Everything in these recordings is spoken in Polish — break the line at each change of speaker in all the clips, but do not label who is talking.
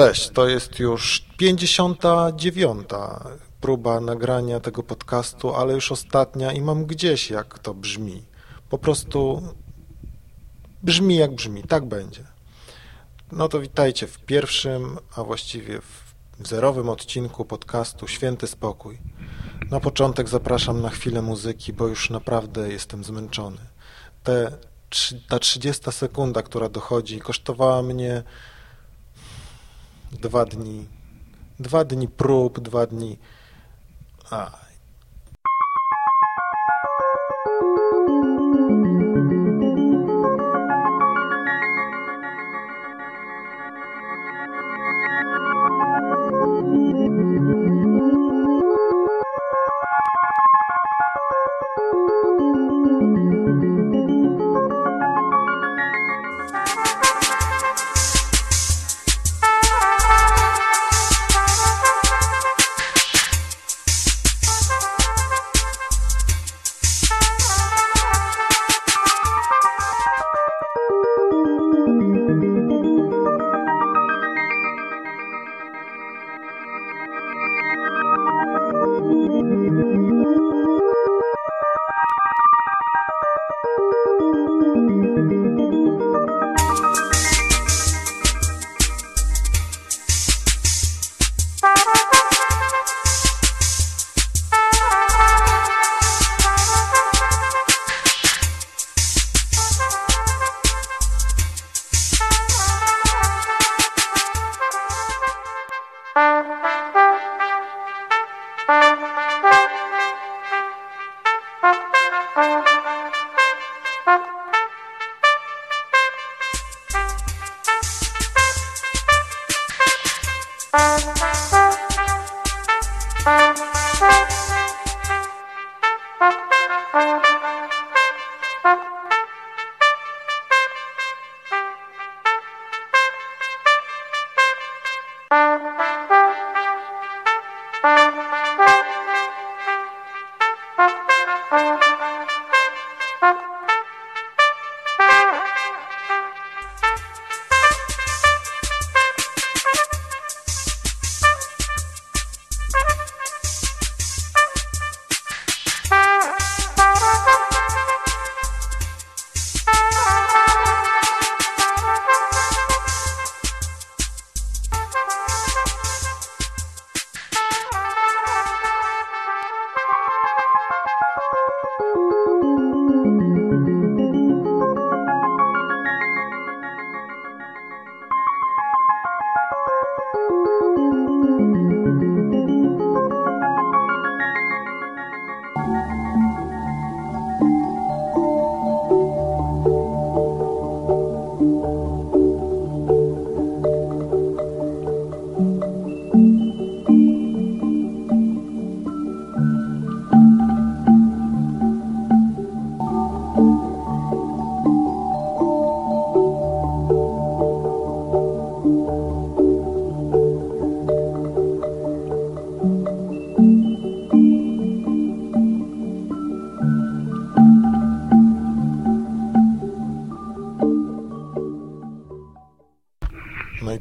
Cześć, to jest już 59. próba nagrania tego podcastu, ale już ostatnia i mam gdzieś jak to brzmi. Po prostu brzmi jak brzmi, tak będzie. No to witajcie w pierwszym, a właściwie w zerowym odcinku podcastu Święty Spokój. Na początek zapraszam na chwilę muzyki, bo już naprawdę jestem zmęczony. Te, ta 30 sekunda, która dochodzi, kosztowała mnie dwa dni, dwa dni prób, dwa dni. A,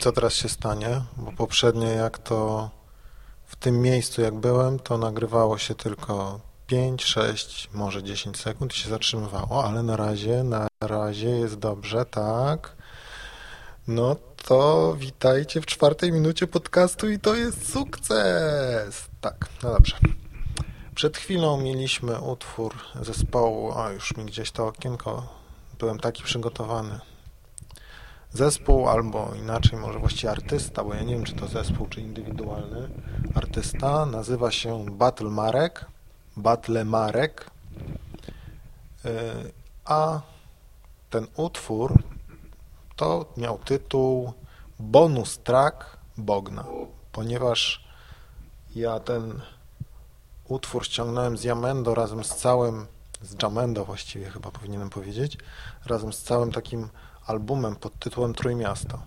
co teraz się stanie? Bo poprzednio jak to w tym miejscu jak byłem, to nagrywało się tylko 5, 6, może 10 sekund i się zatrzymywało, ale na razie, na razie jest dobrze, tak. No to witajcie w czwartej minucie podcastu i to jest sukces! Tak, no dobrze. Przed chwilą mieliśmy utwór zespołu, a już mi gdzieś to okienko, byłem taki przygotowany. Zespół albo inaczej może właściwie artysta, bo ja nie wiem czy to zespół czy indywidualny artysta, nazywa się Battle Marek, Battle Marek, y, a ten utwór to miał tytuł Bonus Track Bogna, ponieważ ja ten utwór ściągnąłem z Jamendo razem z całym, z Jamendo właściwie chyba powinienem powiedzieć, razem z całym takim albumem pod tytułem Trójmiasto.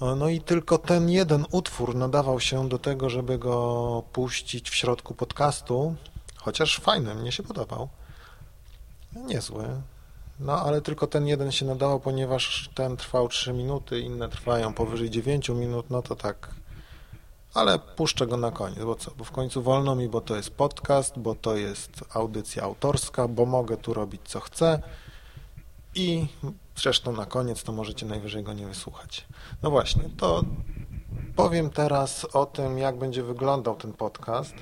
No i tylko ten jeden utwór nadawał się do tego, żeby go puścić w środku podcastu, chociaż fajny, mnie się podobał. Niezły. No, ale tylko ten jeden się nadawał, ponieważ ten trwał 3 minuty, inne trwają powyżej 9 minut, no to tak. Ale puszczę go na koniec, bo co? Bo w końcu wolno mi, bo to jest podcast, bo to jest audycja autorska, bo mogę tu robić co chcę i zresztą na koniec to możecie najwyżej go nie wysłuchać. No właśnie, to powiem teraz o tym, jak będzie wyglądał ten podcast.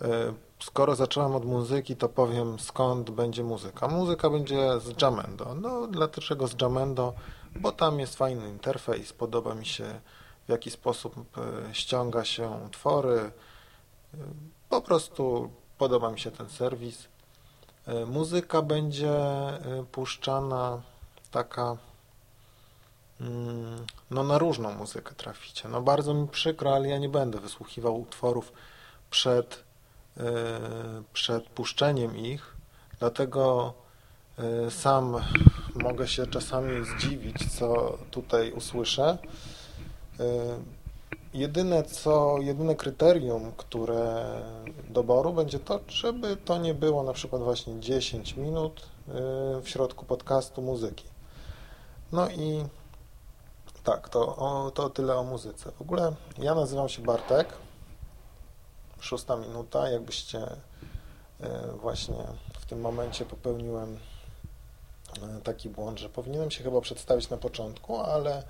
E, skoro zacząłem od muzyki, to powiem skąd będzie muzyka. Muzyka będzie z Jamendo. No dlaczego z Jamendo? Bo tam jest fajny interfejs, podoba mi się w jaki sposób e, ściąga się utwory. E, po prostu podoba mi się ten serwis. Muzyka będzie puszczana taka mm, no na różną muzykę traficie. No bardzo mi przykro, ale ja nie będę wysłuchiwał utworów przed E, przed puszczeniem ich, dlatego e, sam mogę się czasami zdziwić, co tutaj usłyszę. Jedyne co, jedyne kryterium, które doboru będzie to, żeby to nie było na przykład właśnie 10 minut w środku podcastu muzyki. No i tak, to, o, to tyle o muzyce. W ogóle ja nazywam się Bartek, szósta minuta, jakbyście e, właśnie w tym momencie popełniłem e, taki błąd, że powinienem się chyba przedstawić na początku, ale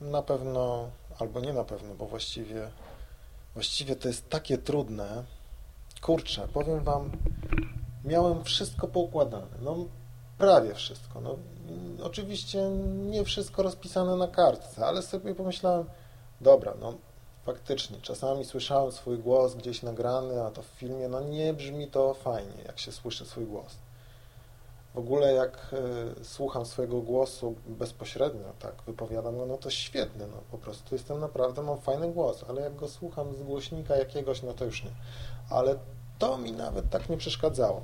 na pewno, albo nie na pewno, bo właściwie właściwie to jest takie trudne. Kurczę, powiem Wam, miałem wszystko poukładane, no prawie wszystko. No, oczywiście nie wszystko rozpisane na kartce, ale sobie pomyślałem, dobra, no faktycznie, czasami słyszałem swój głos gdzieś nagrany, a to w filmie, no nie brzmi to fajnie, jak się słyszy swój głos. W ogóle jak y, słucham swojego głosu bezpośrednio, tak, wypowiadam go, no to świetny, no po prostu jestem naprawdę, mam fajny głos, ale jak go słucham z głośnika jakiegoś, no to już nie. Ale to mi nawet tak nie przeszkadzało.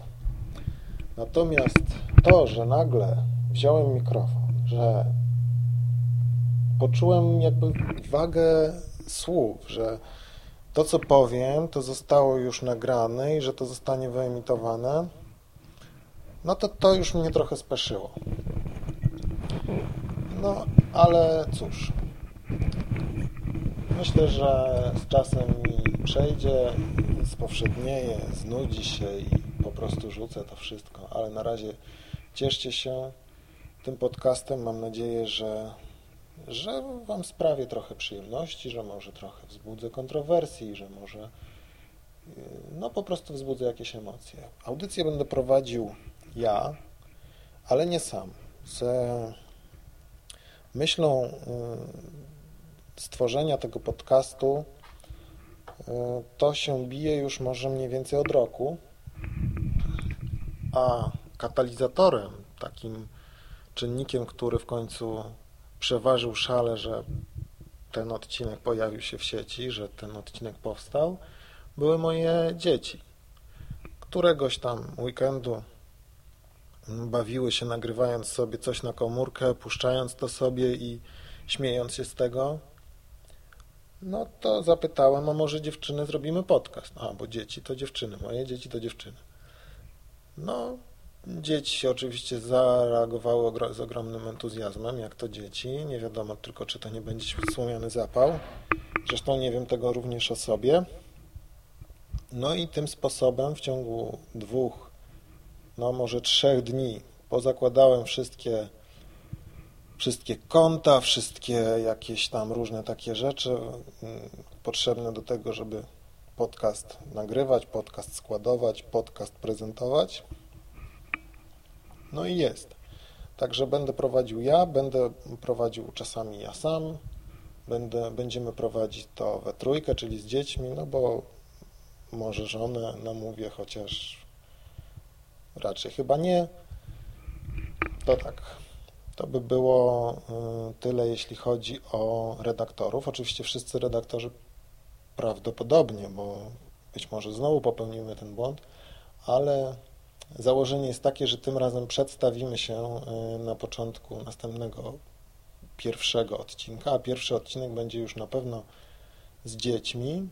Natomiast to, że nagle wziąłem mikrofon, że poczułem jakby wagę słów, że to, co powiem, to zostało już nagrane i że to zostanie wyemitowane, no to to już mnie trochę speszyło. No, ale cóż. Myślę, że z czasem mi przejdzie, spowszednieje, znudzi się i po prostu rzucę to wszystko. Ale na razie cieszcie się tym podcastem. Mam nadzieję, że że Wam sprawię trochę przyjemności, że może trochę wzbudzę kontrowersji, że może y, no po prostu wzbudzę jakieś emocje. Audycję będę prowadził ja, ale nie sam. Z myślą y, stworzenia tego podcastu y, to się bije już może mniej więcej od roku, a katalizatorem, takim czynnikiem, który w końcu przeważył szale, że ten odcinek pojawił się w sieci, że ten odcinek powstał, były moje dzieci. Któregoś tam weekendu bawiły się nagrywając sobie coś na komórkę, puszczając to sobie i śmiejąc się z tego. No to zapytałem, a może dziewczyny zrobimy podcast? A, bo dzieci to dziewczyny, moje dzieci to dziewczyny. No, Dzieci oczywiście zareagowały z ogromnym entuzjazmem, jak to dzieci. Nie wiadomo tylko, czy to nie będzie słomiany zapał. Zresztą nie wiem tego również o sobie. No i tym sposobem w ciągu dwóch, no może trzech dni pozakładałem wszystkie, wszystkie konta, wszystkie jakieś tam różne takie rzeczy mm, potrzebne do tego, żeby podcast nagrywać, podcast składować, podcast prezentować. No i jest. Także będę prowadził ja, będę prowadził czasami ja sam, będę, będziemy prowadzić to we trójkę, czyli z dziećmi, no bo może żonę namówię, chociaż raczej chyba nie. To tak. To by było y, tyle, jeśli chodzi o redaktorów. Oczywiście wszyscy redaktorzy prawdopodobnie, bo być może znowu popełnimy ten błąd, ale Założenie jest takie, że tym razem przedstawimy się e, na początku następnego pierwszego odcinka, a pierwszy odcinek będzie już na pewno z dziećmi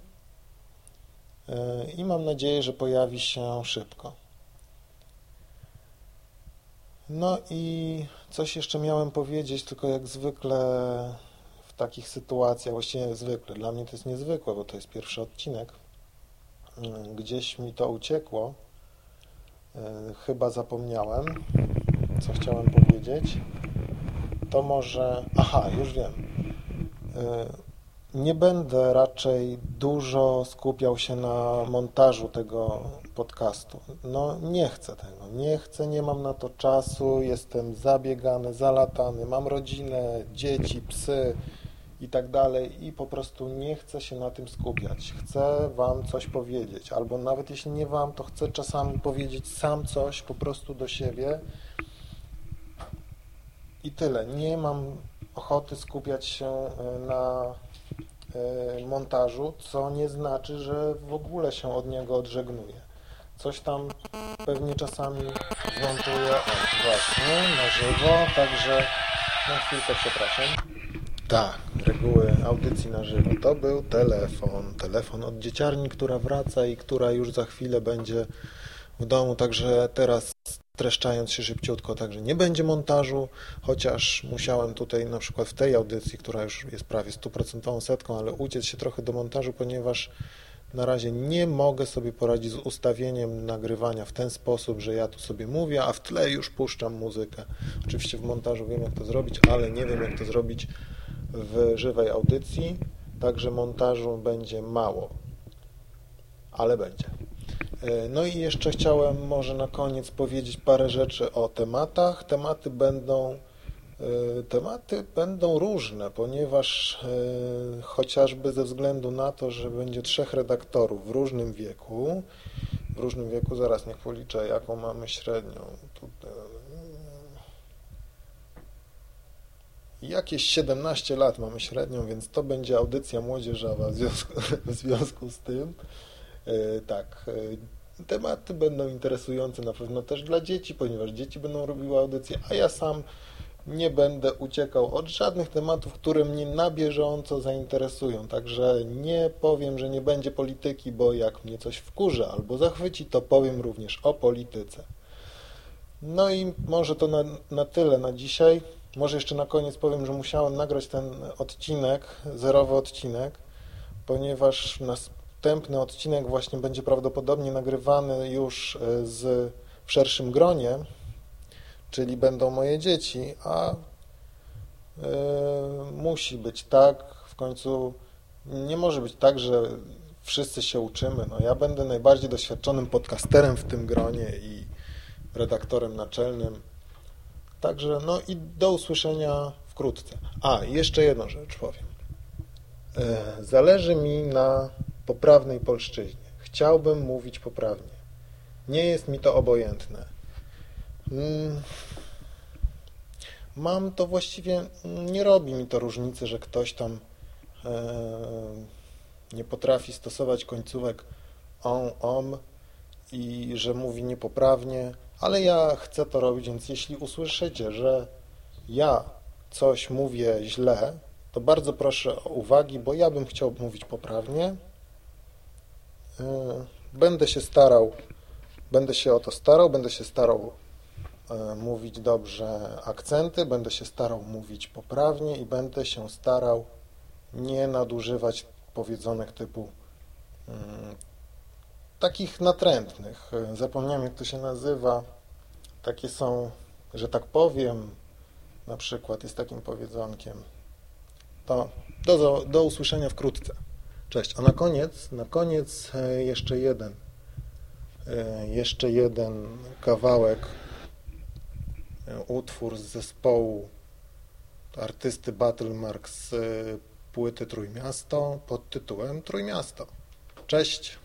e, i mam nadzieję, że pojawi się szybko. No i coś jeszcze miałem powiedzieć, tylko jak zwykle w takich sytuacjach, właściwie zwykle, dla mnie to jest niezwykłe, bo to jest pierwszy odcinek, gdzieś mi to uciekło, chyba zapomniałem, co chciałem powiedzieć, to może, aha, już wiem, nie będę raczej dużo skupiał się na montażu tego podcastu. No nie chcę tego, nie chcę, nie mam na to czasu, jestem zabiegany, zalatany, mam rodzinę, dzieci, psy i tak dalej i po prostu nie chcę się na tym skupiać. Chcę Wam coś powiedzieć, albo nawet jeśli nie Wam, to chcę czasami powiedzieć sam coś po prostu do siebie i tyle. Nie mam ochoty skupiać się e, na e, montażu, co nie znaczy, że w ogóle się od niego odżegnuję. Coś tam pewnie czasami o właśnie, na żywo, także na chwilkę przepraszam. Tak, reguły audycji na żywo. To był telefon, telefon od dzieciarni, która wraca i która już za chwilę będzie w domu, także teraz streszczając się szybciutko, także nie będzie montażu, chociaż musiałem tutaj na przykład w tej audycji, która już jest prawie stuprocentową setką, ale uciec się trochę do montażu, ponieważ na razie nie mogę sobie poradzić z ustawieniem nagrywania w ten sposób, że ja tu sobie mówię, a w tle już puszczam muzykę. Oczywiście w montażu wiem jak to zrobić, ale nie wiem jak to zrobić w żywej audycji, także montażu będzie mało, ale będzie. E, no i jeszcze chciałem może na koniec powiedzieć parę rzeczy o tematach. Tematy będą Tematy będą różne, ponieważ e, chociażby ze względu na to, że będzie trzech redaktorów w różnym wieku, w różnym wieku, zaraz niech policzę, jaką mamy średnią. Jakieś 17 lat mamy średnią, więc to będzie audycja młodzieżowa w związku, w związku z tym. Tak, Tematy będą interesujące na pewno też dla dzieci, ponieważ dzieci będą robiły audycje, a ja sam nie będę uciekał od żadnych tematów, które mnie na bieżąco zainteresują. Także nie powiem, że nie będzie polityki, bo jak mnie coś wkurzy albo zachwyci, to powiem również o polityce. No i może to na, na tyle na dzisiaj. Może jeszcze na koniec powiem, że musiałem nagrać ten odcinek, zerowy odcinek, ponieważ nas następny odcinek właśnie będzie prawdopodobnie nagrywany już e, z, w szerszym gronie, czyli będą moje dzieci, a y, musi być tak, w końcu nie może być tak, że wszyscy się uczymy. No, ja będę najbardziej doświadczonym podcasterem w tym gronie i redaktorem naczelnym. Także no i do usłyszenia wkrótce. A, jeszcze jedną rzecz powiem. E, zależy mi na poprawnej polszczyźnie. Chciałbym mówić poprawnie. Nie jest mi to obojętne. Mm. Mam to właściwie, nie robi mi to różnicy, że ktoś tam e, nie potrafi stosować końcówek on, om i że mówi niepoprawnie, ale ja chcę to robić, więc jeśli usłyszycie, że ja coś mówię źle, to bardzo proszę o uwagi, bo ja bym chciał mówić poprawnie, E, będę się starał, będę się o to starał, będę się starał mówić dobrze akcenty, będę się starał mówić poprawnie i będę się starał nie nadużywać powiedzonek typu mm, takich natrętnych. E, zapomniałem jak to się nazywa. Takie są, że tak powiem, na przykład jest takim powiedzonkiem. To do, do usłyszenia wkrótce. Cześć. A na koniec, na koniec e, jeszcze jeden, e, jeszcze jeden kawałek, e, utwór z zespołu artysty Battlemark z płyty Trójmiasto pod tytułem Trójmiasto. Cześć.